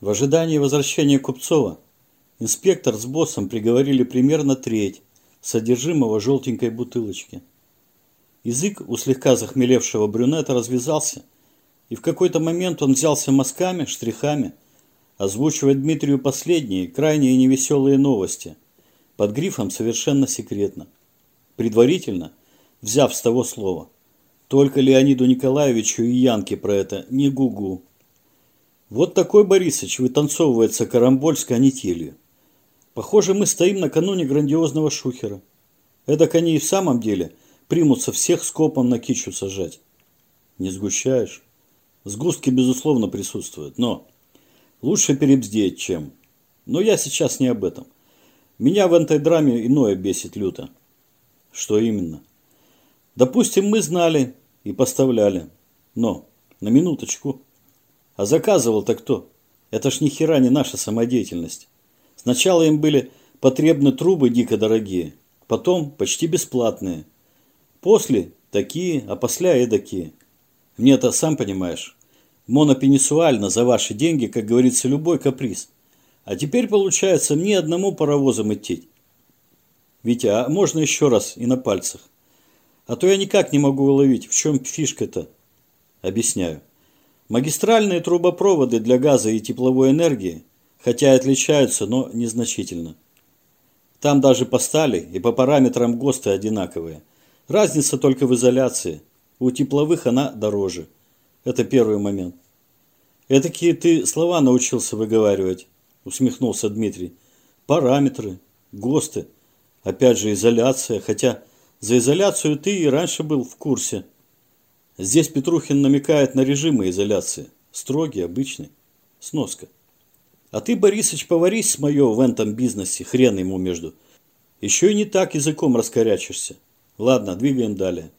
В ожидании возвращения Купцова инспектор с боссом приговорили примерно треть содержимого желтенькой бутылочки. Язык у слегка захмелевшего брюнета развязался, и в какой-то момент он взялся мазками, штрихами, озвучивать Дмитрию последние, крайние невеселые новости, под грифом совершенно секретно. Предварительно, взяв с того слова, только Леониду Николаевичу и Янке про это не гугу. Вот такой Борисыч вытанцовывается карамбольской канителью. Похоже, мы стоим накануне грандиозного шухера. Эдак они и в самом деле примутся всех скопом на кичу сажать. Не сгущаешь? Сгустки, безусловно, присутствуют, но лучше перебздеть, чем... Но я сейчас не об этом. Меня в этой драме иное бесит люто. Что именно? Допустим, мы знали и поставляли. Но, на минуточку. А заказывал-то кто? Это ж ни хера не наша самодеятельность. Сначала им были потребны трубы дико дорогие, потом почти бесплатные. После такие, а после эдакие. Мне это сам понимаешь. Монопенисуально за ваши деньги, как говорится, любой каприз. А теперь получается мне одному паровозом идти. Витя, а можно еще раз и на пальцах? А то я никак не могу уловить, в чем фишка-то. Объясняю. Магистральные трубопроводы для газа и тепловой энергии хотя и отличаются, но незначительно. Там даже по стали и по параметрам ГОСТы одинаковые. Разница только в изоляции. У тепловых она дороже. Это первый момент. Этакие ты слова научился выговаривать, усмехнулся Дмитрий. Параметры, ГОСТы, опять же изоляция, хотя за изоляцию ты и раньше был в курсе. Здесь Петрухин намекает на режимы изоляции. Строгий, обычный. Сноска. А ты, Борисыч, поварись с моё в этом бизнесе, хрен ему между. Еще и не так языком раскорячишься. Ладно, двигаем далее.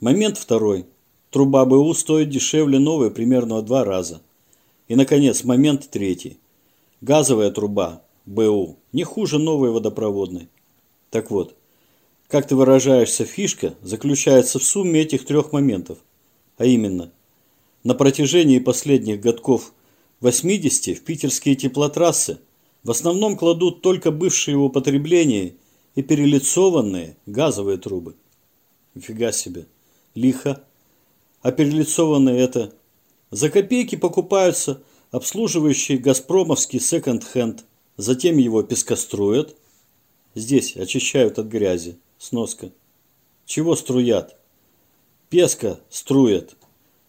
Момент второй. Труба БУ стоит дешевле новой примерно в два раза. И, наконец, момент третий. Газовая труба БУ не хуже новой водопроводной. Так вот, как ты выражаешься, фишка заключается в сумме этих трех моментов. А именно, на протяжении последних годков 80 в питерские теплотрассы в основном кладут только бывшие в употреблении и перелицованные газовые трубы. Нифига себе. Лихо. А перелицованные это... За копейки покупаются обслуживающий газпромовский секонд-хенд. Затем его пескоструят. Здесь очищают от грязи. Сноска. Чего струят? Песка струят.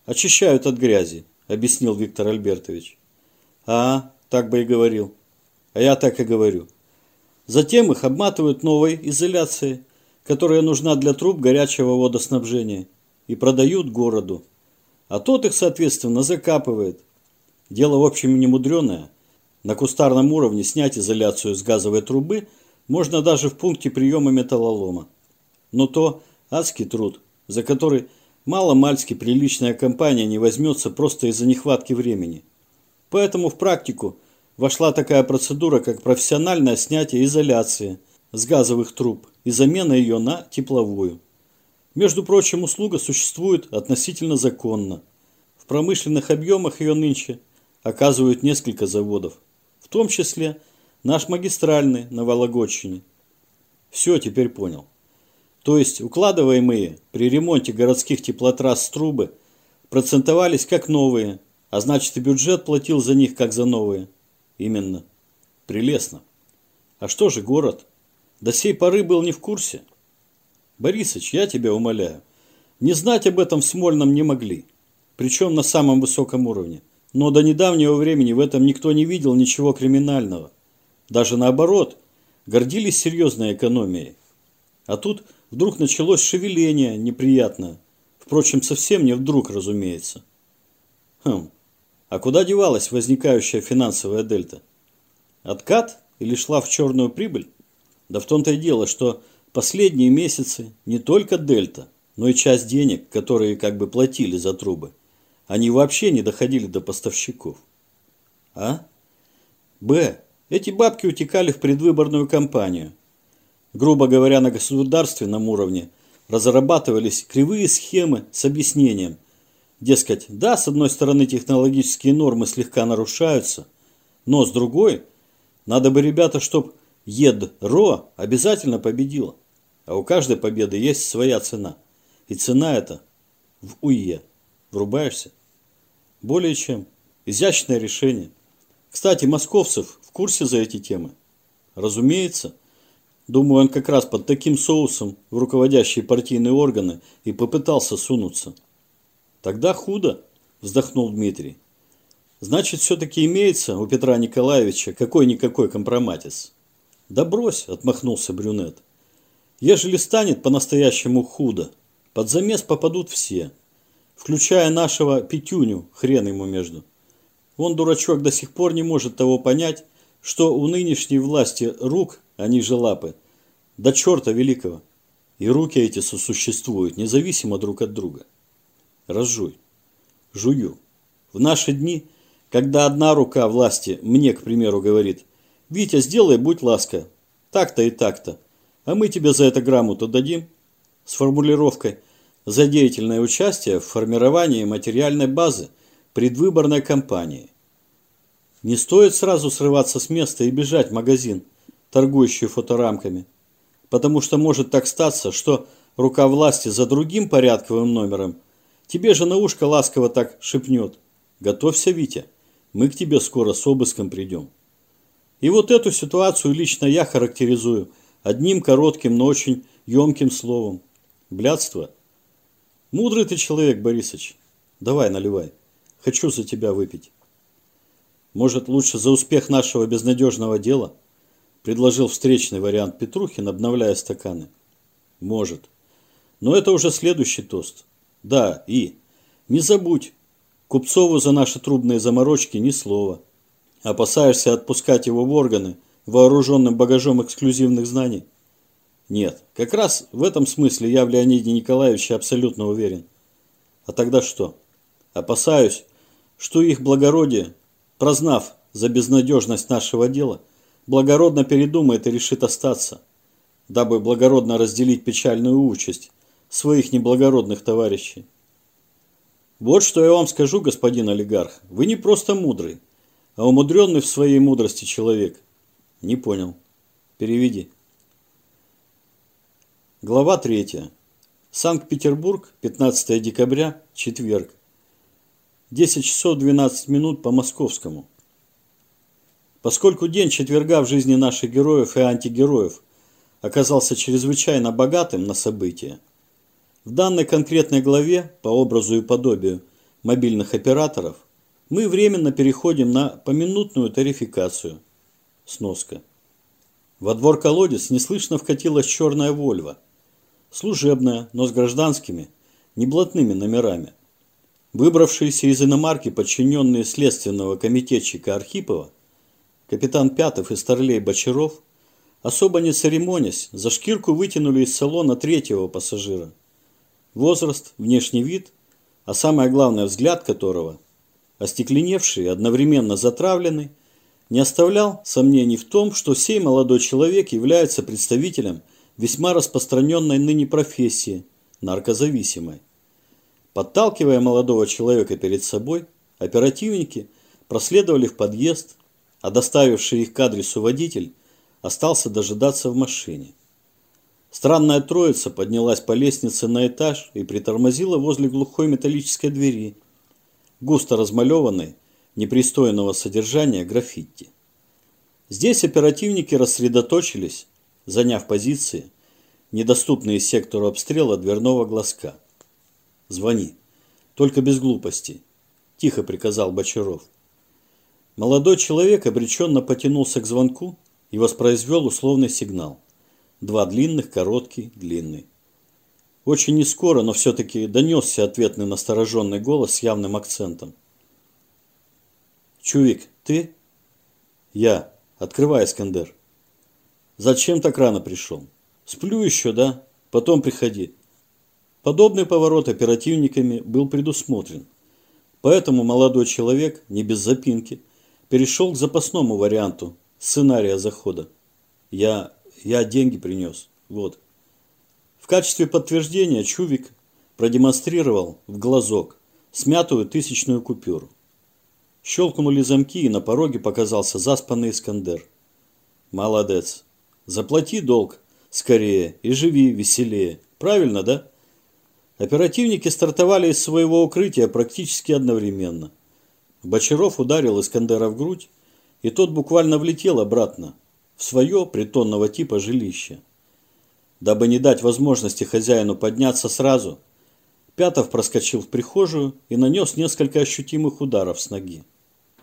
Очищают от грязи, объяснил Виктор Альбертович. А, так бы и говорил. А я так и говорю. Затем их обматывают новой изоляцией, которая нужна для труб горячего водоснабжения, и продают городу. А тот их, соответственно, закапывает. Дело, в общем, не мудреное. На кустарном уровне снять изоляцию с газовой трубы можно даже в пункте приема металлолома. Но то адский труд, за который мало-мальски приличная компания не возьмется просто из-за нехватки времени – Поэтому в практику вошла такая процедура, как профессиональное снятие изоляции с газовых труб и замена ее на тепловую. Между прочим, услуга существует относительно законно. В промышленных объемах ее нынче оказывают несколько заводов, в том числе наш магистральный на Вологодчине. Все, теперь понял. То есть укладываемые при ремонте городских теплотрасс трубы процентовались как новые – а значит, и бюджет платил за них, как за новые. Именно. Прелестно. А что же город? До сей поры был не в курсе. Борисыч, я тебя умоляю. Не знать об этом в Смольном не могли. Причем на самом высоком уровне. Но до недавнего времени в этом никто не видел ничего криминального. Даже наоборот, гордились серьезной экономией. А тут вдруг началось шевеление неприятное. Впрочем, совсем не вдруг, разумеется. Хм, а куда девалась возникающая финансовая дельта? Откат или шла в черную прибыль? Да в том-то и дело, что последние месяцы не только дельта, но и часть денег, которые как бы платили за трубы, они вообще не доходили до поставщиков. А? Б. Эти бабки утекали в предвыборную кампанию. Грубо говоря, на государственном уровне разрабатывались кривые схемы с объяснением – Дескать, да, с одной стороны технологические нормы слегка нарушаются, Но с другой, надо бы, ребята, чтоб ЕДРО обязательно победила. А у каждой победы есть своя цена. И цена эта в УЕ. Врубаешься? Более чем. Изящное решение. Кстати, Московцев в курсе за эти темы? Разумеется. Думаю, он как раз под таким соусом в руководящие партийные органы и попытался сунуться. Тогда худо, вздохнул Дмитрий. Значит, все-таки имеется у Петра Николаевича какой-никакой компроматис. Да брось, отмахнулся брюнет. Ежели станет по-настоящему худо, под замес попадут все, включая нашего Петюню, хрен ему между. Он, дурачок, до сих пор не может того понять, что у нынешней власти рук, они же лапы, до черта великого. И руки эти сосуществуют, независимо друг от друга. Разжуй. Жую. В наши дни, когда одна рука власти мне, к примеру, говорит, «Витя, сделай, будь ласка, так-то и так-то», а мы тебе за это грамоту дадим с формулировкой «за деятельное участие в формировании материальной базы предвыборной кампании». Не стоит сразу срываться с места и бежать в магазин, торгующий фоторамками, потому что может так статься, что рука власти за другим порядковым номером тебе же на ушко ласково так шепнет «Готовься, Витя, мы к тебе скоро с обыском придем». И вот эту ситуацию лично я характеризую одним коротким, но очень емким словом. Блядство. Мудрый ты человек, Борисыч. Давай, наливай. Хочу за тебя выпить. Может, лучше за успех нашего безнадежного дела? Предложил встречный вариант Петрухин, обновляя стаканы. Может. Но это уже следующий тост. Да, и не забудь, Купцову за наши трубные заморочки ни слова. Опасаешься отпускать его в органы, вооруженным багажом эксклюзивных знаний? Нет, как раз в этом смысле я в Леониде Николаевиче абсолютно уверен. А тогда что? Опасаюсь, что их благородие прознав за безнадежность нашего дела, благородно передумает и решит остаться, дабы благородно разделить печальную участь своих неблагородных товарищей. Вот что я вам скажу, господин олигарх, вы не просто мудрый, а умудренный в своей мудрости человек. Не понял. Переведи. Глава 3. Санкт-Петербург, 15 декабря, четверг. 10 часов 12 минут по московскому. Поскольку день четверга в жизни наших героев и антигероев оказался чрезвычайно богатым на события, в данной конкретной главе по образу и подобию мобильных операторов мы временно переходим на поминутную тарификацию. Сноска. Во двор колодец неслышно вкатилась черная Вольва. Служебная, но с гражданскими, неблатными номерами. Выбравшиеся из иномарки подчиненные следственного комитетчика Архипова, капитан Пятов и старлей Бочаров, особо не церемонясь, за шкирку вытянули из салона третьего пассажира. Возраст, внешний вид, а самое главное взгляд которого, остекленевший и одновременно затравленный, не оставлял сомнений в том, что сей молодой человек является представителем весьма распространенной ныне профессии – наркозависимой. Подталкивая молодого человека перед собой, оперативники проследовали в подъезд, а доставивший их к адресу водитель остался дожидаться в машине. Странная троица поднялась по лестнице на этаж и притормозила возле глухой металлической двери, густо размалеванной, непристойного содержания граффити. Здесь оперативники рассредоточились, заняв позиции, недоступные сектору обстрела дверного глазка. Звони. Только без глупостей. Тихо приказал Бочаров. Молодой человек обреченно потянулся к звонку и воспроизвел условный сигнал. Два длинных, короткий, длинный. Очень нескоро, но все-таки донесся ответный настороженный голос с явным акцентом. «Чувик, ты?» «Я. Открывай, Искандер». «Зачем так рано пришел?» «Сплю еще, да? Потом приходи. Подобный поворот оперативниками был предусмотрен. Поэтому молодой человек, не без запинки, перешел к запасному варианту сценария захода. Я, я деньги принес. Вот. В качестве подтверждения Чувик продемонстрировал в глазок смятую тысячную купюру. Щелкнули замки, и на пороге показался заспанный Искандер. Молодец. Заплати долг скорее и живи веселее. Правильно, да? Оперативники стартовали из своего укрытия практически одновременно. Бочаров ударил Искандера в грудь, и тот буквально влетел обратно в свое притонного типа жилище. Дабы не дать возможности хозяину подняться сразу, Пятов проскочил в прихожую и нанес несколько ощутимых ударов с ноги.